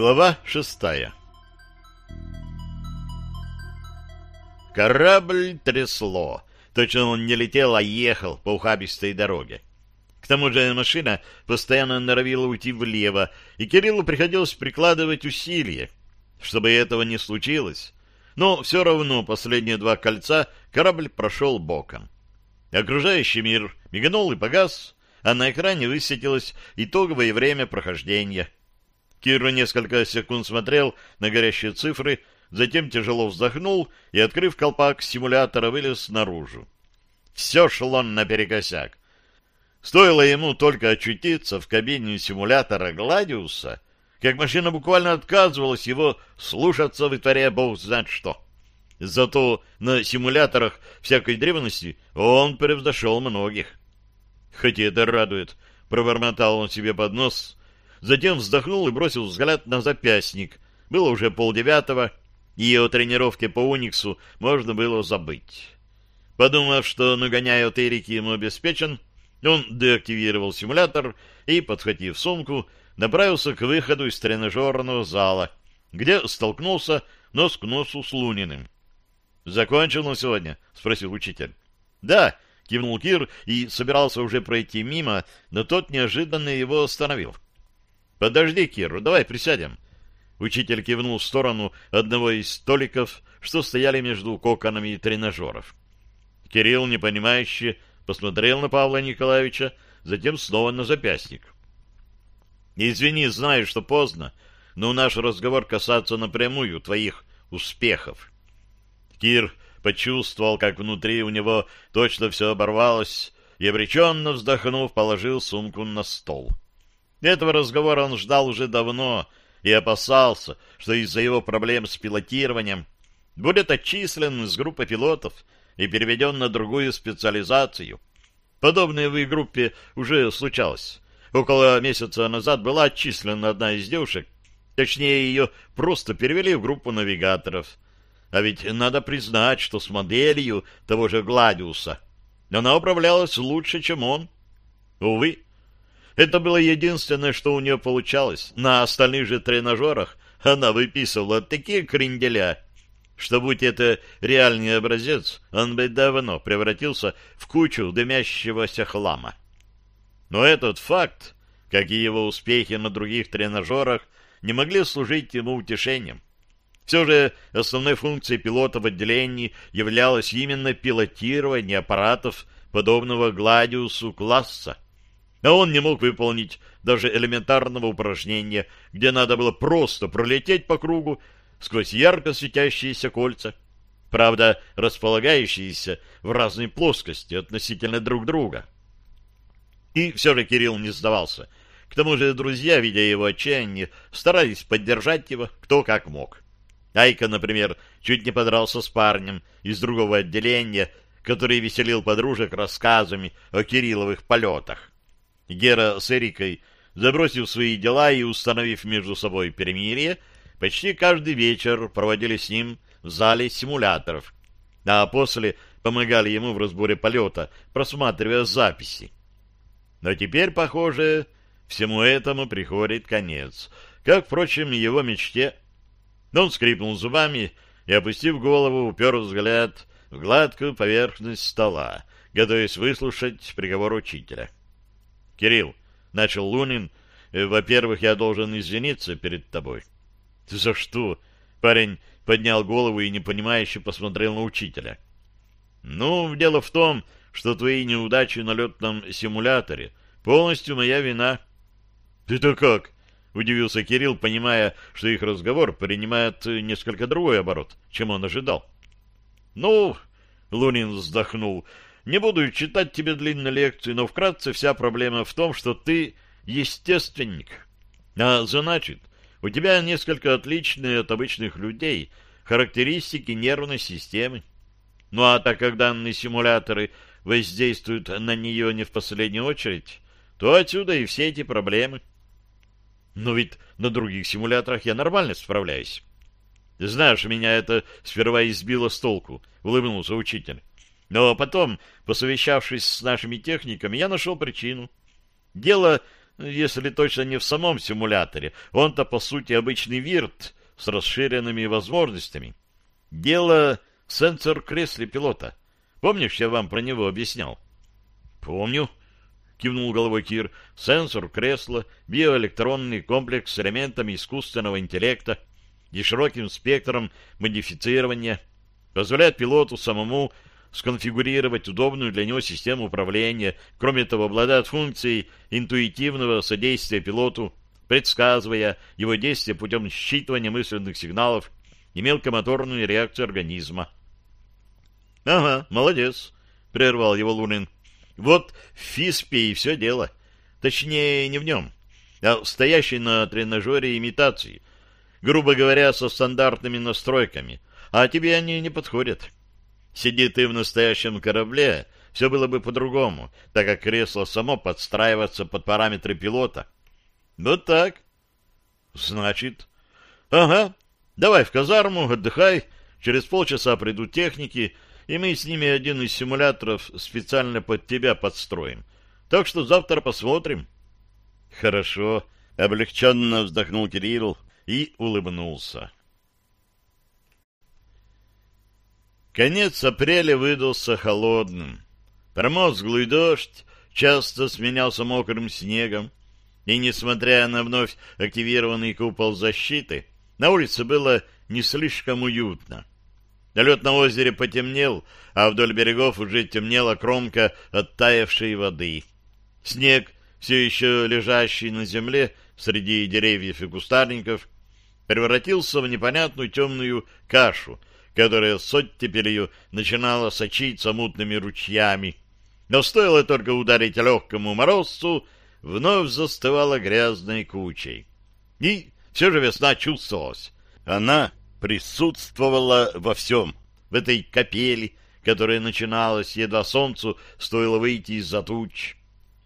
Глава шестая Корабль трясло. Точно он не летел, а ехал по ухабистой дороге. К тому же машина постоянно норовила уйти влево, и Кириллу приходилось прикладывать усилия, чтобы этого не случилось. Но все равно последние два кольца корабль прошел боком. Окружающий мир мигнул и погас, а на экране высветилось итоговое время прохождения. Кир несколько секунд смотрел на горящие цифры, затем тяжело вздохнул и, открыв колпак симулятора, вылез наружу. Все шло наперекосяк. Стоило ему только очутиться в кабине симулятора «Гладиуса», как машина буквально отказывалась его слушаться, вытворяя бог знает что. Зато на симуляторах всякой древности он превзошел многих. Хотя это радует, пробормотал он себе под нос, затем вздохнул и бросил взгляд на запястник. Было уже полдевятого, и о тренировке по Униксу можно было забыть. Подумав, что нагоняя от Эрики ему обеспечен, он деактивировал симулятор и, подхватив сумку, направился к выходу из тренажерного зала, где столкнулся нос к носу с Луниным. «Закончил на сегодня?» — спросил учитель. «Да», — кивнул Кир и собирался уже пройти мимо, но тот неожиданно его остановил. «Подожди, Кир, давай присядем». Учитель кивнул в сторону одного из столиков, что стояли между коконами тренажеров. Кирилл, непонимающе, посмотрел на Павла Николаевича, затем снова на запястник. «Извини, знаю, что поздно, но наш разговор касается напрямую твоих успехов». Кир почувствовал, как внутри у него точно все оборвалось, и, обреченно вздохнув, положил сумку на стол. Этого разговора он ждал уже давно и опасался, что из-за его проблем с пилотированием будет отчислен из группы пилотов и переведен на другую специализацию. Подобное в их группе уже случалось. Около месяца назад была отчислена одна из девушек, точнее, ее просто перевели в группу навигаторов — а ведь надо признать, что с моделью того же Гладиуса она управлялась лучше, чем он. Увы, это было единственное, что у нее получалось. На остальных же тренажерах она выписывала такие кренделя, что, будь это реальный образец, он бы давно превратился в кучу дымящегося хлама. Но этот факт, как и его успехи на других тренажерах, не могли служить ему утешением. Все же основной функцией пилота в отделении являлось именно пилотирование аппаратов подобного Гладиусу класса. А он не мог выполнить даже элементарного упражнения, где надо было просто пролететь по кругу сквозь ярко светящиеся кольца, правда, располагающиеся в разной плоскости относительно друг друга. И все же Кирилл не сдавался. К тому же друзья, видя его отчаяние, старались поддержать его кто как мог. Айка, например, чуть не подрался с парнем из другого отделения, который веселил подружек рассказами о Кирилловых полетах. Гера с Эрикой, забросив свои дела и установив между собой перемирие, почти каждый вечер проводили с ним в зале симуляторов, а после помогали ему в разборе полета, просматривая записи. Но теперь, похоже, всему этому приходит конец, как, впрочем, его мечте но он скрипнул зубами и, опустив голову, упер взгляд в гладкую поверхность стола, готовясь выслушать приговор учителя. — Кирилл, — начал Лунин, — во-первых, я должен извиниться перед тобой. — За что? — парень поднял голову и непонимающе посмотрел на учителя. — Ну, дело в том, что твои неудачи на летном симуляторе полностью моя вина. — Ты-то как? — удивился Кирилл, понимая, что их разговор принимает несколько другой оборот, чем он ожидал. — Ну, — Лунин вздохнул, — не буду читать тебе длинные лекции, но вкратце вся проблема в том, что ты естественник. А значит, у тебя несколько отличные от обычных людей характеристики нервной системы. Ну а так как данные симуляторы воздействуют на нее не в последнюю очередь, то отсюда и все эти проблемы. — но ведь на других симуляторах я нормально справляюсь. Знаешь, меня это сперва избило с толку, улыбнулся учитель. Но потом, посовещавшись с нашими техниками, я нашел причину. Дело если точно не в самом симуляторе. Он-то, по сути, обычный вирт с расширенными возможностями. Дело в сенсор-кресле пилота. Помнишь, я вам про него объяснял? — Помню, — кивнул головой Кир. — Сенсор, кресло, биоэлектронный комплекс с элементами искусственного интеллекта и широким спектром модифицирования позволяет пилоту самому сконфигурировать удобную для него систему управления. Кроме того, обладает функцией интуитивного содействия пилоту, предсказывая его действия путем считывания мысленных сигналов и мелкомоторную реакцию организма. — Ага, молодец, — прервал его Лунин. — Вот в ФИСПе и все дело. Точнее, не в нем, а в стоящей на тренажере имитации. Грубо говоря, со стандартными настройками. А тебе они не подходят. Сиди ты в настоящем корабле, все было бы по-другому, так как кресло само подстраивается под параметры пилота. Вот так. Значит. Ага. Давай в казарму, отдыхай. Через полчаса придут техники, и мы с ними один из симуляторов специально под тебя подстроим. Так что завтра посмотрим. Хорошо. Облегченно вздохнул Кирилл и улыбнулся. Конец апреля выдался холодным. Промозглый дождь часто сменялся мокрым снегом, и, несмотря на вновь активированный купол защиты, на улице было не слишком уютно. Лед на озере потемнел, а вдоль берегов уже темнела кромка оттаявшей воды. Снег, все еще лежащий на земле среди деревьев и кустарников, превратился в непонятную темную кашу, которая с оттепелью начинала сочиться мутными ручьями. Но стоило только ударить легкому морозцу, вновь застывала грязной кучей. И все же весна чувствовалась. Она присутствовала во всем. В этой капели, которая начиналась, едва солнцу стоило выйти из-за туч.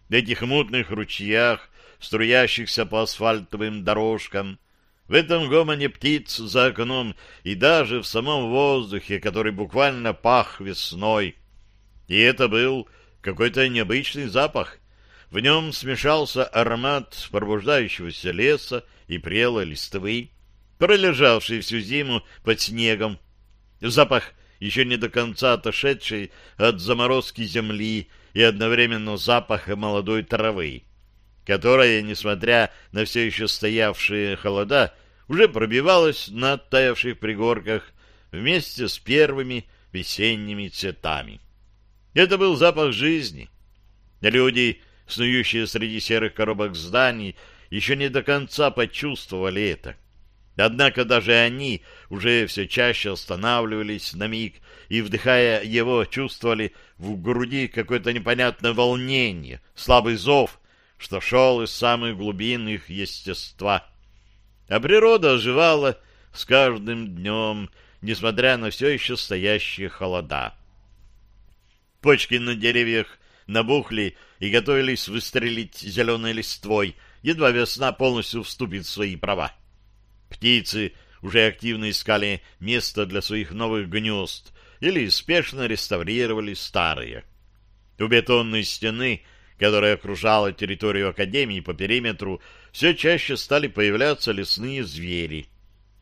В этих мутных ручьях, струящихся по асфальтовым дорожкам, в этом гомоне птиц за окном и даже в самом воздухе, который буквально пах весной. И это был какой-то необычный запах. В нем смешался аромат пробуждающегося леса и прелой листвы, пролежавший всю зиму под снегом. Запах, еще не до конца отошедший от заморозки земли и одновременно запах молодой травы которая, несмотря на все еще стоявшие холода, уже пробивалась на оттаявших пригорках вместе с первыми весенними цветами. Это был запах жизни. Люди, снующие среди серых коробок зданий, еще не до конца почувствовали это. Однако даже они уже все чаще останавливались на миг и, вдыхая его, чувствовали в груди какое-то непонятное волнение, слабый зов, что шел из самых глубин их естества. А природа оживала с каждым днем, несмотря на все еще стоящие холода. Почки на деревьях набухли и готовились выстрелить зеленой листвой, едва весна полностью вступит в свои права. Птицы уже активно искали место для своих новых гнезд или спешно реставрировали старые. У бетонной стены — которая окружала территорию Академии по периметру, все чаще стали появляться лесные звери.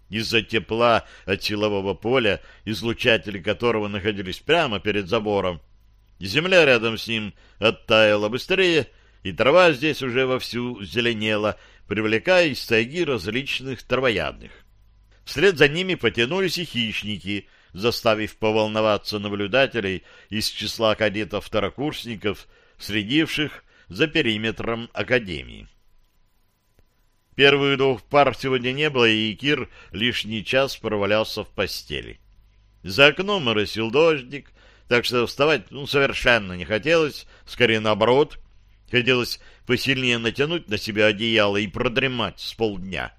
Из-за тепла от силового поля, излучатели которого находились прямо перед забором, земля рядом с ним оттаяла быстрее, и трава здесь уже вовсю зеленела, привлекая из тайги различных травоядных. Вслед за ними потянулись и хищники, заставив поволноваться наблюдателей из числа кадетов-второкурсников, следивших за периметром Академии. Первых двух пар сегодня не было, и Кир лишний час провалялся в постели. За окном моросил дождик, так что вставать ну, совершенно не хотелось, скорее наоборот. Хотелось посильнее натянуть на себя одеяло и продремать с полдня.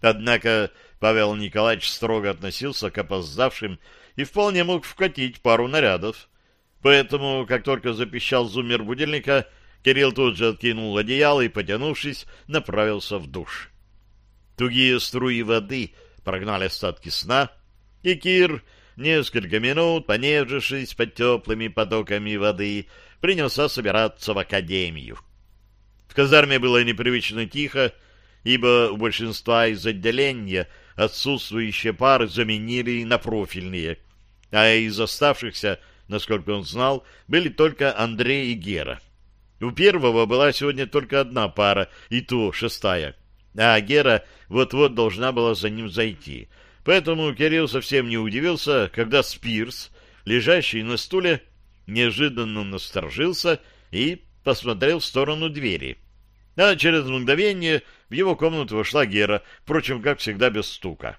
Однако Павел Николаевич строго относился к опоздавшим и вполне мог вкатить пару нарядов. Поэтому, как только запищал зумер будильника, Кирилл тут же откинул одеяло и, потянувшись, направился в душ. Тугие струи воды прогнали остатки сна, и Кир, несколько минут, понежившись под теплыми потоками воды, принялся собираться в академию. В казарме было непривычно тихо, ибо у большинства из отделения отсутствующие пары заменили на профильные, а из оставшихся, насколько он знал, были только Андрей и Гера. У первого была сегодня только одна пара, и то шестая, а Гера вот-вот должна была за ним зайти. Поэтому Кирилл совсем не удивился, когда Спирс, лежащий на стуле, неожиданно насторожился и посмотрел в сторону двери. А через мгновение в его комнату вошла Гера, впрочем, как всегда, без стука.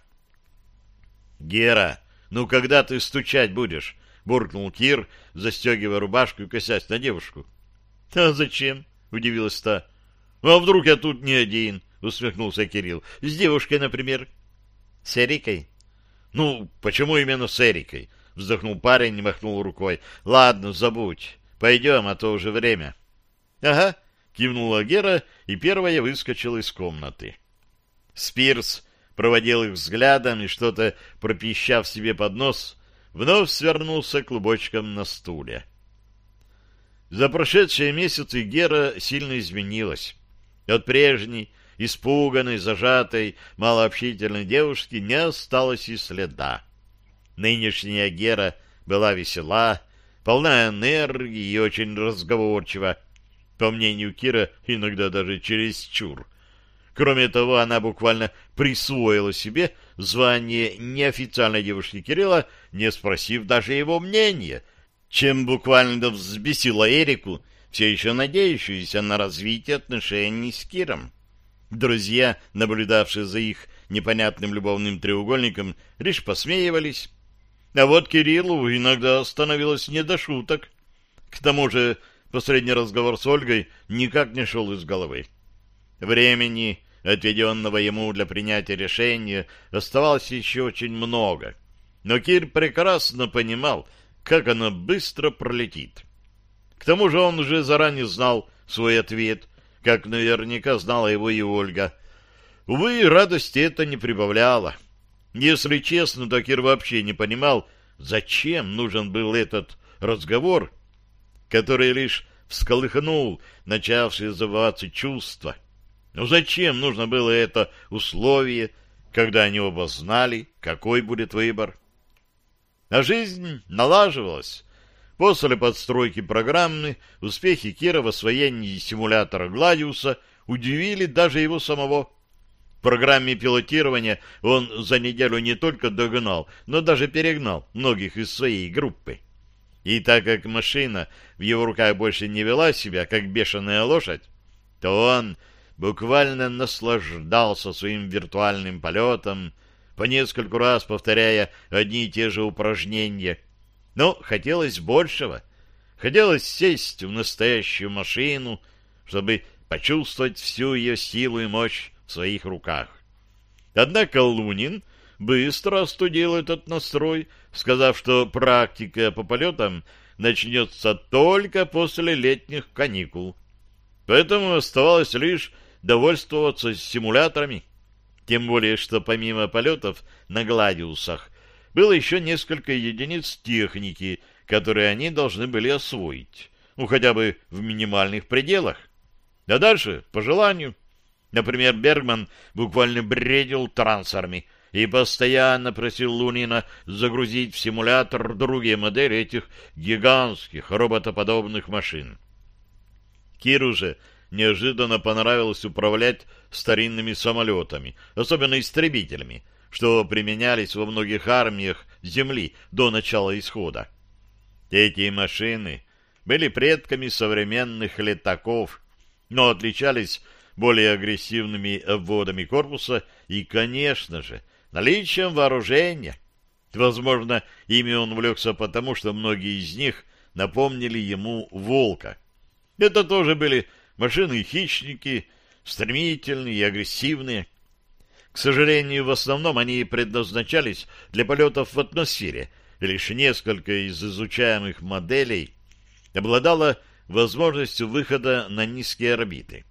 «Гера, ну когда ты стучать будешь?» — буркнул Кир, застегивая рубашку и косясь на девушку. «А зачем?» — удивилась та. «А вдруг я тут не один?» — усмехнулся Кирилл. «С девушкой, например». «С Эрикой?» «Ну, почему именно с Эрикой?» — вздохнул парень и махнул рукой. «Ладно, забудь. Пойдем, а то уже время». «Ага», — кивнула Гера, и первая выскочила из комнаты. Спирс проводил их взглядом и что-то пропищав себе под нос, вновь свернулся клубочком на стуле. За прошедшие месяцы Гера сильно изменилась. От прежней, испуганной, зажатой, малообщительной девушки не осталось и следа. Нынешняя Гера была весела, полна энергии и очень разговорчива, по мнению Кира, иногда даже чересчур. Кроме того, она буквально присвоила себе звание неофициальной девушки Кирилла, не спросив даже его мнения, чем буквально взбесила Эрику, все еще надеющуюся на развитие отношений с Киром. Друзья, наблюдавшие за их непонятным любовным треугольником, лишь посмеивались. А вот Кириллу иногда становилось не до шуток. К тому же последний разговор с Ольгой никак не шел из головы. Времени, отведенного ему для принятия решения, оставалось еще очень много. Но Кир прекрасно понимал, как оно быстро пролетит. К тому же он уже заранее знал свой ответ, как наверняка знала его и Ольга. Увы, радости это не прибавляло. Если честно, то Кир вообще не понимал, зачем нужен был этот разговор, который лишь всколыхнул начавшие забываться чувства. Но зачем нужно было это условие, когда они оба знали, какой будет выбор? А жизнь налаживалась. После подстройки программы успехи Кира в освоении симулятора Гладиуса удивили даже его самого. В программе пилотирования он за неделю не только догнал, но даже перегнал многих из своей группы. И так как машина в его руках больше не вела себя, как бешеная лошадь, то он буквально наслаждался своим виртуальным полетом, по нескольку раз повторяя одни и те же упражнения — но хотелось большего. Хотелось сесть в настоящую машину, чтобы почувствовать всю ее силу и мощь в своих руках. Однако Лунин быстро остудил этот настрой, сказав, что практика по полетам начнется только после летних каникул. Поэтому оставалось лишь довольствоваться симуляторами. Тем более, что помимо полетов на Гладиусах было еще несколько единиц техники, которые они должны были освоить, ну, хотя бы в минимальных пределах. А дальше, по желанию. Например, Бергман буквально бредил трансорами и постоянно просил Лунина загрузить в симулятор другие модели этих гигантских роботоподобных машин. Киру же неожиданно понравилось управлять старинными самолетами, особенно истребителями, что применялись во многих армиях Земли до начала исхода. Эти машины были предками современных летаков, но отличались более агрессивными обводами корпуса и, конечно же, наличием вооружения. Возможно, ими он увлекся потому, что многие из них напомнили ему «Волка». Это тоже были машины-хищники, стремительные и агрессивные, к сожалению, в основном они предназначались для полетов в атмосфере. Лишь несколько из изучаемых моделей обладало возможностью выхода на низкие орбиты.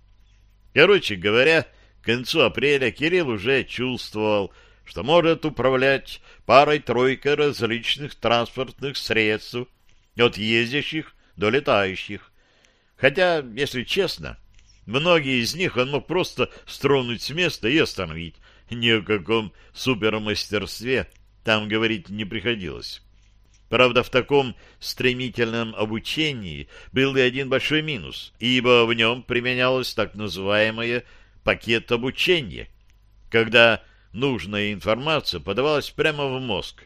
Короче говоря, к концу апреля Кирилл уже чувствовал, что может управлять парой-тройкой различных транспортных средств, от ездящих до летающих. Хотя, если честно, Многие из них он мог просто стронуть с места и остановить. Ни о каком супермастерстве там говорить не приходилось. Правда, в таком стремительном обучении был и один большой минус, ибо в нем применялось так называемое пакет обучения, когда нужная информация подавалась прямо в мозг.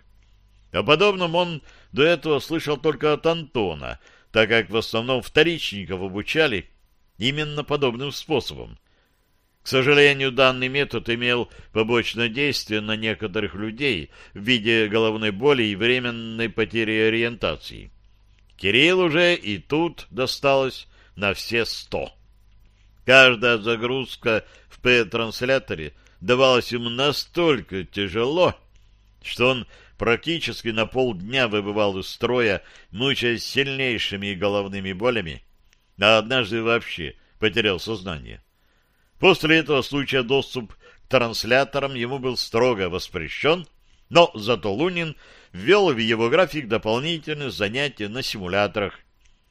О подобном он до этого слышал только от Антона, так как в основном вторичников обучали именно подобным способом. К сожалению, данный метод имел побочное действие на некоторых людей в виде головной боли и временной потери ориентации. Кирилл уже и тут досталось на все сто. Каждая загрузка в П-трансляторе давалась ему настолько тяжело, что он практически на полдня выбывал из строя, мучаясь сильнейшими головными болями, а однажды вообще потерял сознание. После этого случая доступ к трансляторам ему был строго воспрещен, но зато Лунин ввел в его график дополнительные занятия на симуляторах,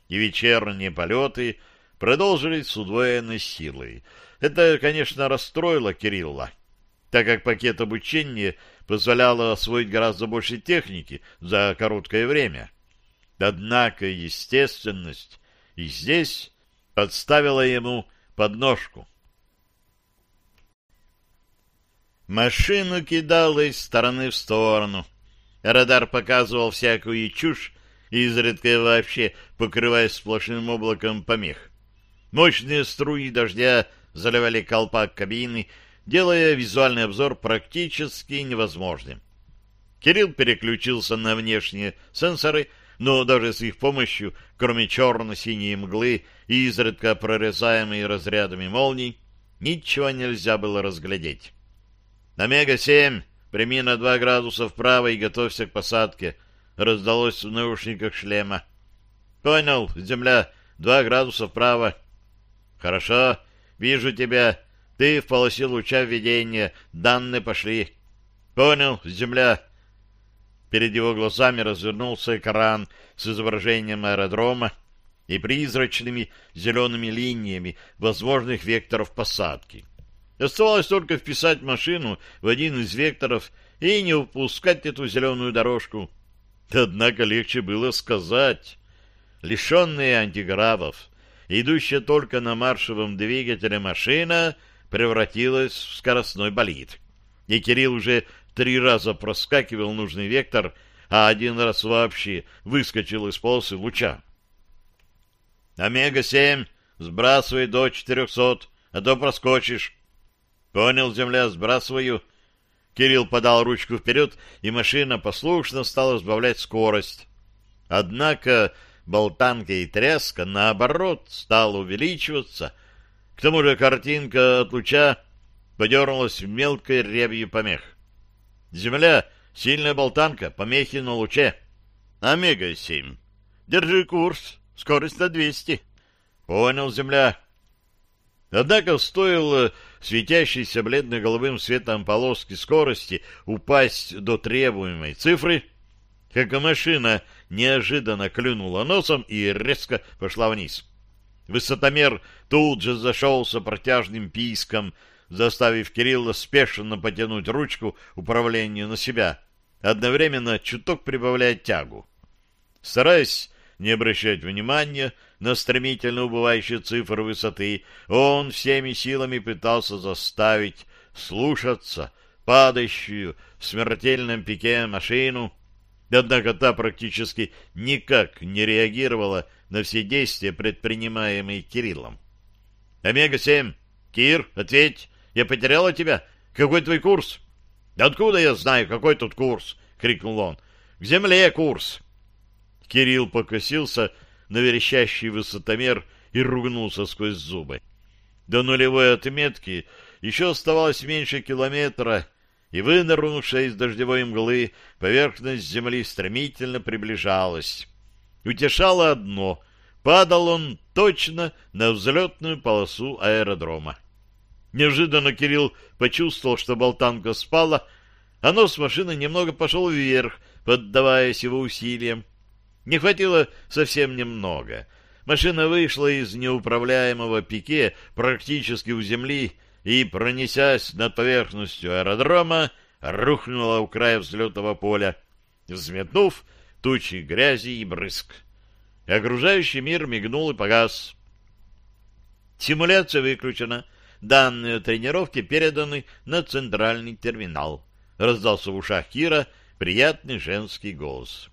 и вечерние полеты продолжились с удвоенной силой. Это, конечно, расстроило Кирилла, так как пакет обучения позволяло освоить гораздо больше техники за короткое время. Однако естественность и здесь подставила ему подножку. Машину кидало из стороны в сторону. Радар показывал всякую чушь, изредка вообще покрываясь сплошным облаком помех. Мощные струи дождя заливали колпак кабины, делая визуальный обзор практически невозможным. Кирилл переключился на внешние сенсоры, но даже с их помощью, кроме черно-синей мглы и изредка прорезаемой разрядами молний, ничего нельзя было разглядеть. «Омега-7, прими на два градуса вправо и готовься к посадке», — раздалось в наушниках шлема. «Понял, земля, два градуса вправо». «Хорошо, вижу тебя. Ты в полосе луча введения. Данные пошли». «Понял, земля». Перед его глазами развернулся экран с изображением аэродрома и призрачными зелеными линиями возможных векторов посадки. Оставалось только вписать машину в один из векторов и не упускать эту зеленую дорожку. Однако легче было сказать. Лишенная антигравов, идущая только на маршевом двигателе машина превратилась в скоростной болид. И Кирилл уже три раза проскакивал нужный вектор, а один раз вообще выскочил из полосы луча. «Омега-7, сбрасывай до четырехсот, а то проскочишь». Понял, земля, сбрасываю. Кирилл подал ручку вперед, и машина послушно стала сбавлять скорость. Однако болтанка и тряска, наоборот, стала увеличиваться. К тому же картинка от луча подернулась мелкой рябью помех. Земля, сильная болтанка, помехи на луче. Омега-7. Держи курс, скорость на 200. Понял, земля. Однако стоило светящейся бледно-голубым светом полоски скорости упасть до требуемой цифры, как машина неожиданно клюнула носом и резко пошла вниз. Высотомер тут же зашелся протяжным писком, заставив Кирилла спешно потянуть ручку управления на себя, одновременно чуток прибавляя тягу. Стараясь не обращать внимания на стремительно убывающие цифры высоты, он всеми силами пытался заставить слушаться падающую в смертельном пике машину, однако та практически никак не реагировала на все действия, предпринимаемые Кириллом. «Омега-7! Кир, ответь! Я потеряла тебя? Какой твой курс?» «Откуда я знаю, какой тут курс?» — крикнул он. «К земле курс!» Кирилл покосился на верещащий высотомер и ругнулся сквозь зубы. До нулевой отметки еще оставалось меньше километра, и вынырнувшая из дождевой мглы поверхность земли стремительно приближалась. Утешало одно — падал он точно на взлетную полосу аэродрома. Неожиданно Кирилл почувствовал, что болтанка спала, а нос машины немного пошел вверх, поддаваясь его усилиям. Не хватило совсем немного. машина вышла из неуправляемого пике практически у земли и, пронесясь над поверхностью аэродрома, рухнула у края взлетного поля, взметнув тучи грязи и брызг. Окружающий мир мигнул и погас. Симуляция выключена. Данные тренировки переданы на центральный терминал. Раздался в ушах Кира приятный женский голос.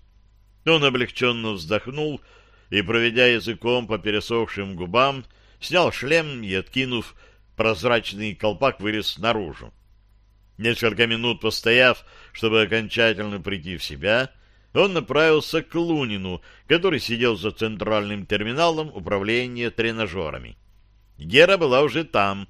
Он облегченно вздохнул и, проведя языком по пересохшим губам, снял шлем и, откинув прозрачный колпак, вылез наружу. Несколько минут постояв, чтобы окончательно прийти в себя, он направился к Лунину, который сидел за центральным терминалом управления тренажерами. Гера была уже там.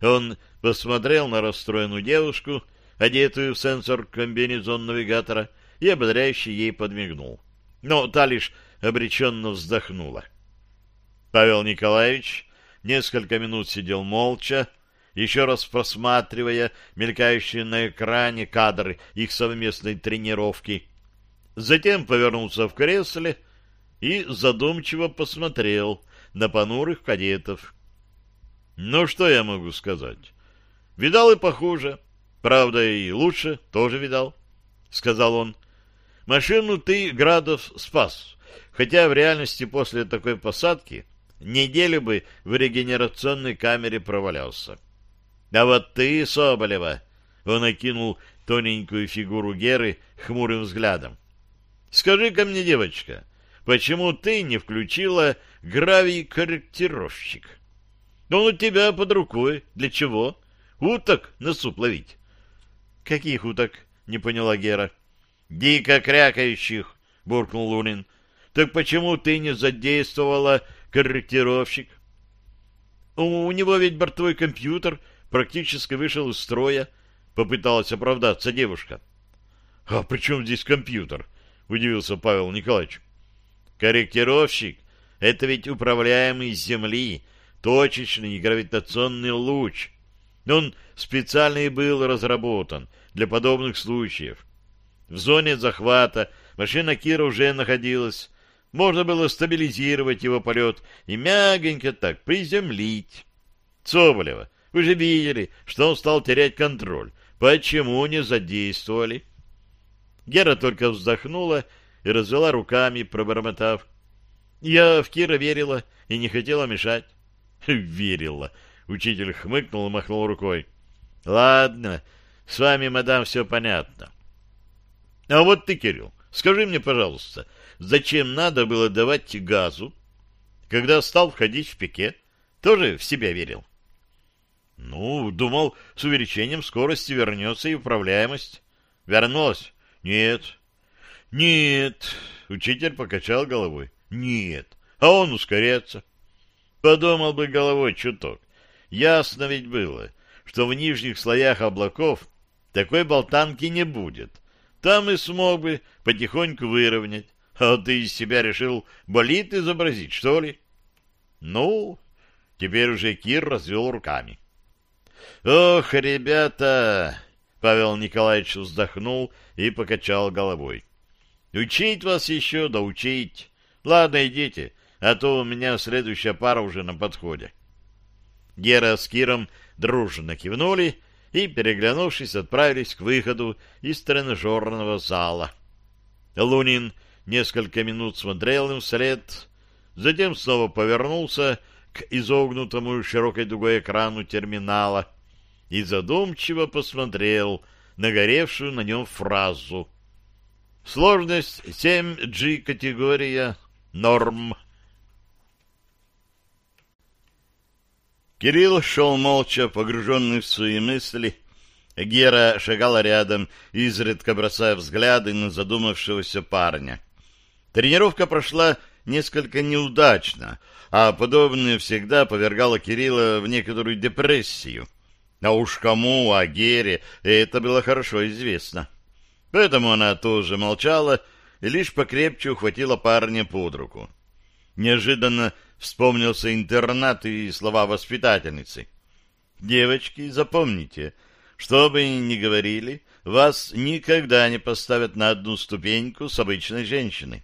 Он посмотрел на расстроенную девушку, одетую в сенсор комбинезон навигатора, и ободряюще ей подмигнул. Но та лишь обреченно вздохнула. Павел Николаевич несколько минут сидел молча, еще раз просматривая мелькающие на экране кадры их совместной тренировки. Затем повернулся в кресле и задумчиво посмотрел на понурых кадетов. Ну, что я могу сказать? Видал и похуже. Правда, и лучше тоже видал, — сказал он. Машину ты, Градов, спас. Хотя в реальности после такой посадки неделю бы в регенерационной камере провалялся. А вот ты, Соболева, он окинул тоненькую фигуру Геры хмурым взглядом. Скажи-ка мне, девочка, почему ты не включила гравий-корректировщик? Он у тебя под рукой. Для чего? Уток на суп ловить. Каких уток? Не поняла Гера. Дико крякающих, буркнул Лунин. Так почему ты не задействовала корректировщик? У, него ведь бортовой компьютер практически вышел из строя, попыталась оправдаться девушка. — А при чем здесь компьютер? — удивился Павел Николаевич. — Корректировщик — это ведь управляемый с Земли, точечный гравитационный луч. Он специально и был разработан для подобных случаев. В зоне захвата машина Кира уже находилась. Можно было стабилизировать его полет и мягенько так приземлить. Соболева, вы же видели, что он стал терять контроль. Почему не задействовали? Гера только вздохнула и развела руками, пробормотав. Я в Кира верила и не хотела мешать. Верила. Учитель хмыкнул и махнул рукой. Ладно, с вами, мадам, все понятно. А вот ты, Кирилл, скажи мне, пожалуйста, зачем надо было давать газу, когда стал входить в пике? Тоже в себя верил? Ну, думал, с увеличением скорости вернется и управляемость. Вернулась? Нет. Нет. Учитель покачал головой. Нет. А он ускоряется. Подумал бы головой чуток. Ясно ведь было, что в нижних слоях облаков такой болтанки не будет. Там и смог бы потихоньку выровнять. А ты из себя решил болит изобразить, что ли? Ну, теперь уже Кир развел руками. Ох, ребята! Павел Николаевич вздохнул и покачал головой. Учить вас еще, да учить. Ладно, идите, а то у меня следующая пара уже на подходе. Гера с Киром дружно кивнули и, переглянувшись, отправились к выходу из тренажерного зала. Лунин несколько минут смотрел им вслед, затем снова повернулся к изогнутому широкой дугой экрану терминала и задумчиво посмотрел на горевшую на нем фразу. Сложность 7G категория норм. Кирилл шел молча, погруженный в свои мысли. Гера шагала рядом, изредка бросая взгляды на задумавшегося парня. Тренировка прошла несколько неудачно, а подобное всегда повергало Кирилла в некоторую депрессию. А уж кому, а Гере, это было хорошо известно. Поэтому она тоже молчала и лишь покрепче ухватила парня под руку. Неожиданно вспомнился интернат и слова воспитательницы. «Девочки, запомните, что бы ни говорили, вас никогда не поставят на одну ступеньку с обычной женщиной.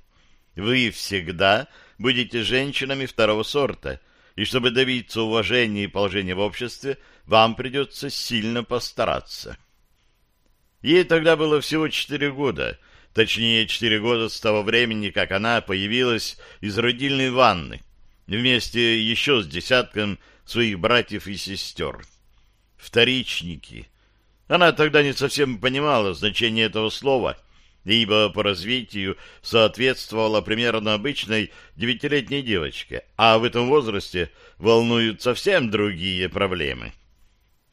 Вы всегда будете женщинами второго сорта, и чтобы добиться уважения и положения в обществе, вам придется сильно постараться. Ей тогда было всего четыре года, точнее четыре года с того времени, как она появилась из родильной ванны, вместе еще с десятком своих братьев и сестер. Вторичники. Она тогда не совсем понимала значение этого слова, ибо по развитию соответствовала примерно обычной девятилетней девочке, а в этом возрасте волнуют совсем другие проблемы.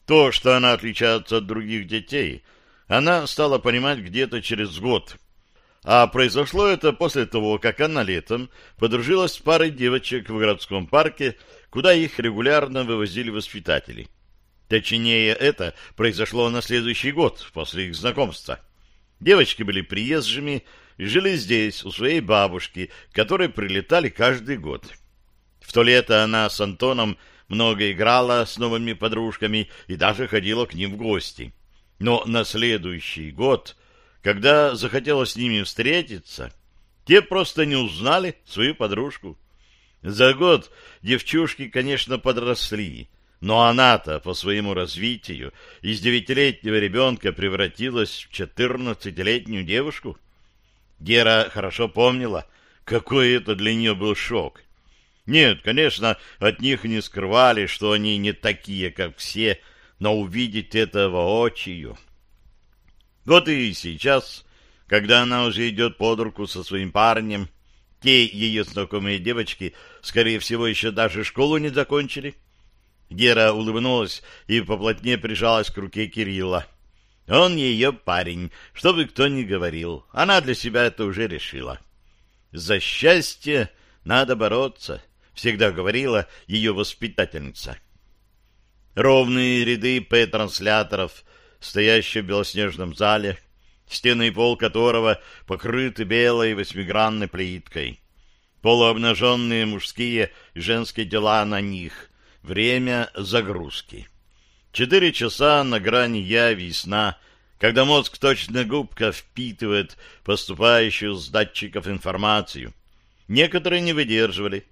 То, что она отличается от других детей, она стала понимать где-то через год. А произошло это после того, как она летом подружилась с парой девочек в городском парке, куда их регулярно вывозили воспитатели. Точнее, это произошло на следующий год после их знакомства. Девочки были приезжими и жили здесь, у своей бабушки, которые прилетали каждый год. В то лето она с Антоном много играла с новыми подружками и даже ходила к ним в гости. Но на следующий год, когда захотела с ними встретиться, те просто не узнали свою подружку. За год девчушки, конечно, подросли, но она-то по своему развитию из девятилетнего ребенка превратилась в четырнадцатилетнюю девушку. Гера хорошо помнила, какой это для нее был шок. Нет, конечно, от них не скрывали, что они не такие, как все, но увидеть это воочию. Вот и сейчас, когда она уже идет под руку со своим парнем, те ее знакомые девочки, скорее всего, еще даже школу не закончили. Гера улыбнулась и поплотнее прижалась к руке Кирилла. Он ее парень, что бы кто ни говорил. Она для себя это уже решила. За счастье надо бороться всегда говорила ее воспитательница. Ровные ряды П-трансляторов, стоящие в белоснежном зале, стены и пол которого покрыты белой восьмигранной плиткой. Полуобнаженные мужские и женские тела на них. Время загрузки. Четыре часа на грани яви и сна, когда мозг точно губка впитывает поступающую с датчиков информацию. Некоторые не выдерживали,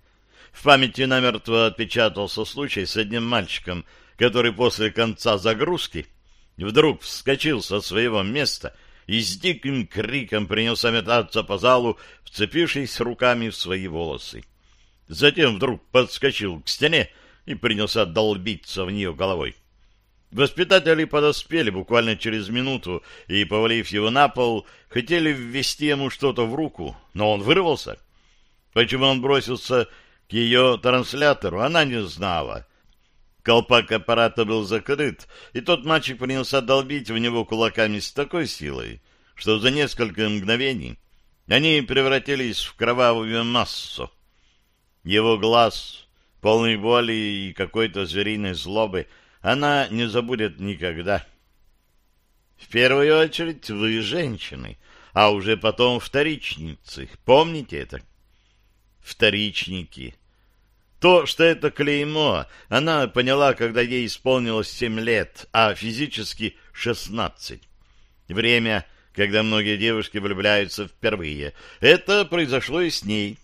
в памяти намертво отпечатался случай с одним мальчиком, который после конца загрузки вдруг вскочил со своего места и с диким криком принялся метаться по залу, вцепившись руками в свои волосы. Затем вдруг подскочил к стене и принялся долбиться в нее головой. Воспитатели подоспели буквально через минуту и, повалив его на пол, хотели ввести ему что-то в руку, но он вырвался. Почему он бросился ее транслятору она не знала. Колпак аппарата был закрыт, и тот мальчик принялся долбить в него кулаками с такой силой, что за несколько мгновений они превратились в кровавую массу. Его глаз, полный боли и какой-то звериной злобы, она не забудет никогда. В первую очередь вы женщины, а уже потом вторичницы. Помните это? — вторичники. То, что это клеймо, она поняла, когда ей исполнилось семь лет, а физически шестнадцать. Время, когда многие девушки влюбляются впервые. Это произошло и с ней.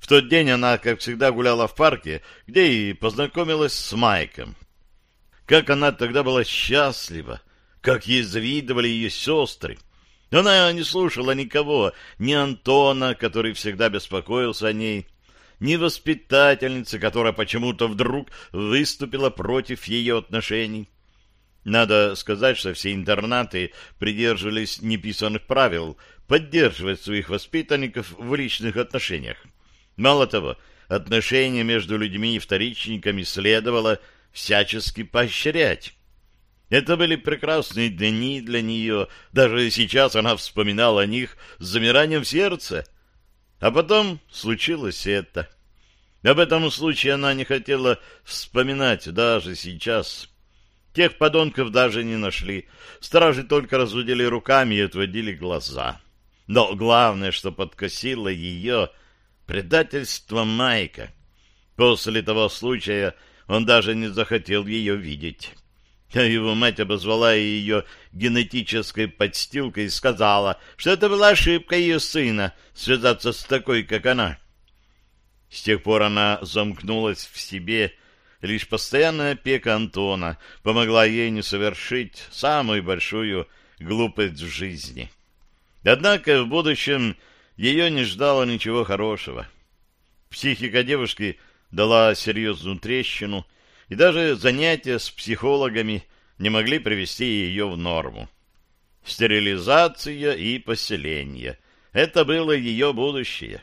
В тот день она, как всегда, гуляла в парке, где и познакомилась с Майком. Как она тогда была счастлива, как ей завидовали ее сестры. Она не слушала никого, ни Антона, который всегда беспокоился о ней, ни воспитательницы, которая почему-то вдруг выступила против ее отношений. Надо сказать, что все интернаты придерживались неписанных правил поддерживать своих воспитанников в личных отношениях. Мало того, отношения между людьми и вторичниками следовало всячески поощрять. Это были прекрасные дни для нее. Даже сейчас она вспоминала о них с замиранием в сердце. А потом случилось это. Об этом случае она не хотела вспоминать даже сейчас. Тех подонков даже не нашли. Стражи только разудили руками и отводили глаза. Но главное, что подкосило ее, предательство Майка. После того случая он даже не захотел ее видеть. А его мать обозвала ее генетической подстилкой и сказала, что это была ошибка ее сына связаться с такой, как она. С тех пор она замкнулась в себе, лишь постоянная опека Антона помогла ей не совершить самую большую глупость в жизни. Однако в будущем ее не ждало ничего хорошего. Психика девушки дала серьезную трещину, и даже занятия с психологами не могли привести ее в норму. Стерилизация и поселение — это было ее будущее.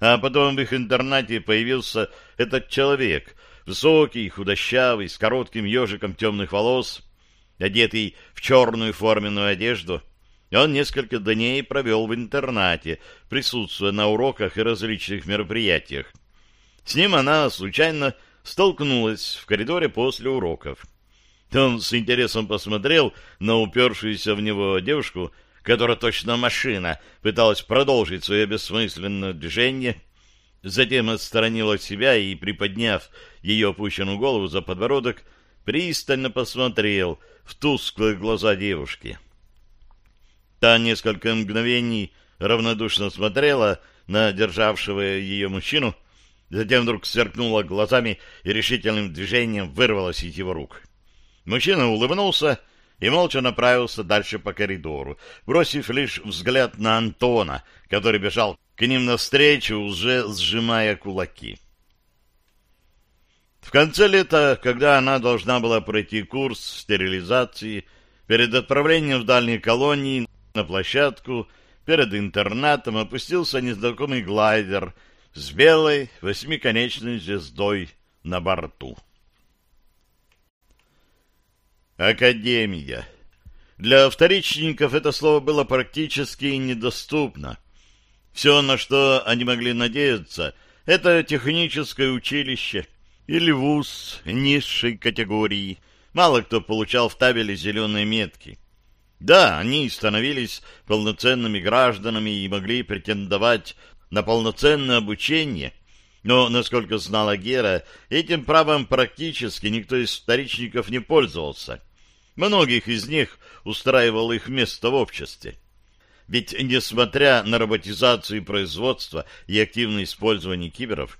А потом в их интернате появился этот человек, высокий, худощавый, с коротким ежиком темных волос, одетый в черную форменную одежду. Он несколько дней провел в интернате, присутствуя на уроках и различных мероприятиях. С ним она случайно столкнулась в коридоре после уроков. Он с интересом посмотрел на упершуюся в него девушку, которая точно машина пыталась продолжить свое бессмысленное движение, затем отстранил от себя и, приподняв ее опущенную голову за подбородок, пристально посмотрел в тусклые глаза девушки. Та несколько мгновений равнодушно смотрела на державшего ее мужчину, затем вдруг сверкнула глазами и решительным движением вырвалась из его рук. Мужчина улыбнулся и молча направился дальше по коридору, бросив лишь взгляд на Антона, который бежал к ним навстречу, уже сжимая кулаки. В конце лета, когда она должна была пройти курс стерилизации, перед отправлением в дальние колонии на площадку перед интернатом опустился незнакомый глайдер с белой восьмиконечной звездой на борту. Академия. Для вторичников это слово было практически недоступно. Все, на что они могли надеяться, это техническое училище или вуз низшей категории. Мало кто получал в табеле зеленые метки. Да, они становились полноценными гражданами и могли претендовать на полноценное обучение, но, насколько знала Гера, этим правом практически никто из вторичников не пользовался. Многих из них устраивало их место в обществе. Ведь, несмотря на роботизацию производства и активное использование киберов,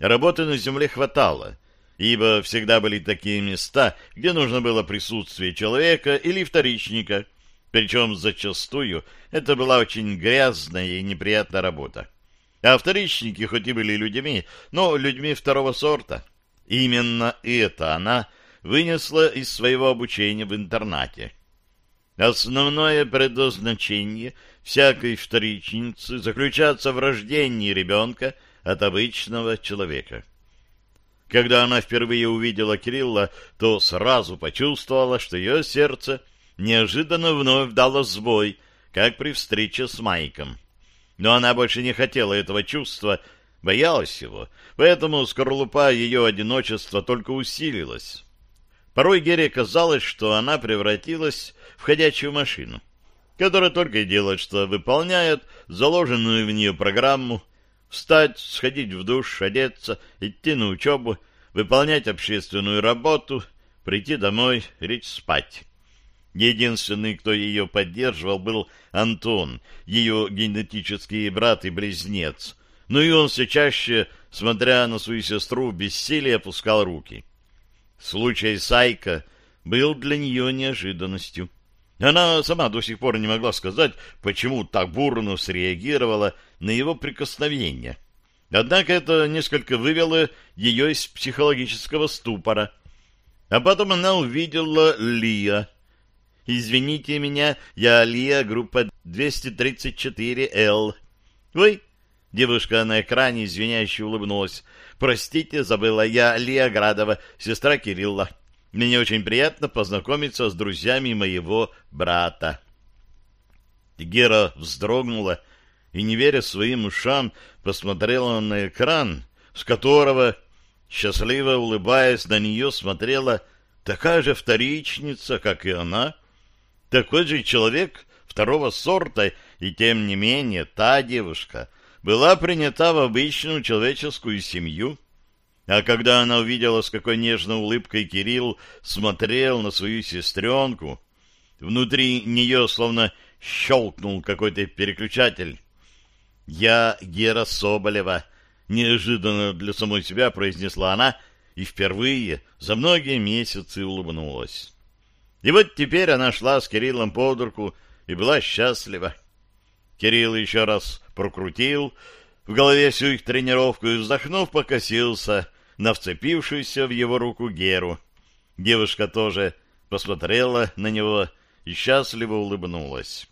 работы на Земле хватало, ибо всегда были такие места, где нужно было присутствие человека или вторичника, причем зачастую это была очень грязная и неприятная работа. А вторичники хоть и были людьми, но людьми второго сорта. Именно это она вынесла из своего обучения в интернате. Основное предназначение всякой вторичницы заключается в рождении ребенка от обычного человека. Когда она впервые увидела Кирилла, то сразу почувствовала, что ее сердце неожиданно вновь дало сбой, как при встрече с Майком. Но она больше не хотела этого чувства, боялась его, поэтому скорлупа ее одиночества только усилилась. Порой Гере казалось, что она превратилась в ходячую машину, которая только и делает, что выполняет заложенную в нее программу, встать, сходить в душ, одеться, идти на учебу, выполнять общественную работу, прийти домой, лечь спать. Единственный, кто ее поддерживал, был Антон, ее генетический брат и близнец. Но и он все чаще, смотря на свою сестру, в бессилии опускал руки. Случай Сайка был для нее неожиданностью. Она сама до сих пор не могла сказать, почему так бурно среагировала на его прикосновение. Однако это несколько вывело ее из психологического ступора. А потом она увидела Лия. «Извините меня, я Лия, группа 234Л». «Ой!» — девушка на экране извиняюще улыбнулась. «Простите, забыла, я Лия Градова, сестра Кирилла. Мне очень приятно познакомиться с друзьями моего брата». Гера вздрогнула и, не веря своим ушам, посмотрела на экран, с которого, счастливо улыбаясь, на нее смотрела такая же вторичница, как и она, такой же человек второго сорта, и тем не менее та девушка — была принята в обычную человеческую семью. А когда она увидела, с какой нежной улыбкой Кирилл смотрел на свою сестренку, внутри нее словно щелкнул какой-то переключатель. «Я Гера Соболева», — неожиданно для самой себя произнесла она и впервые за многие месяцы улыбнулась. И вот теперь она шла с Кириллом под руку и была счастлива. Кирилл еще раз прокрутил в голове всю их тренировку и, вздохнув, покосился на вцепившуюся в его руку Геру. Девушка тоже посмотрела на него и счастливо улыбнулась.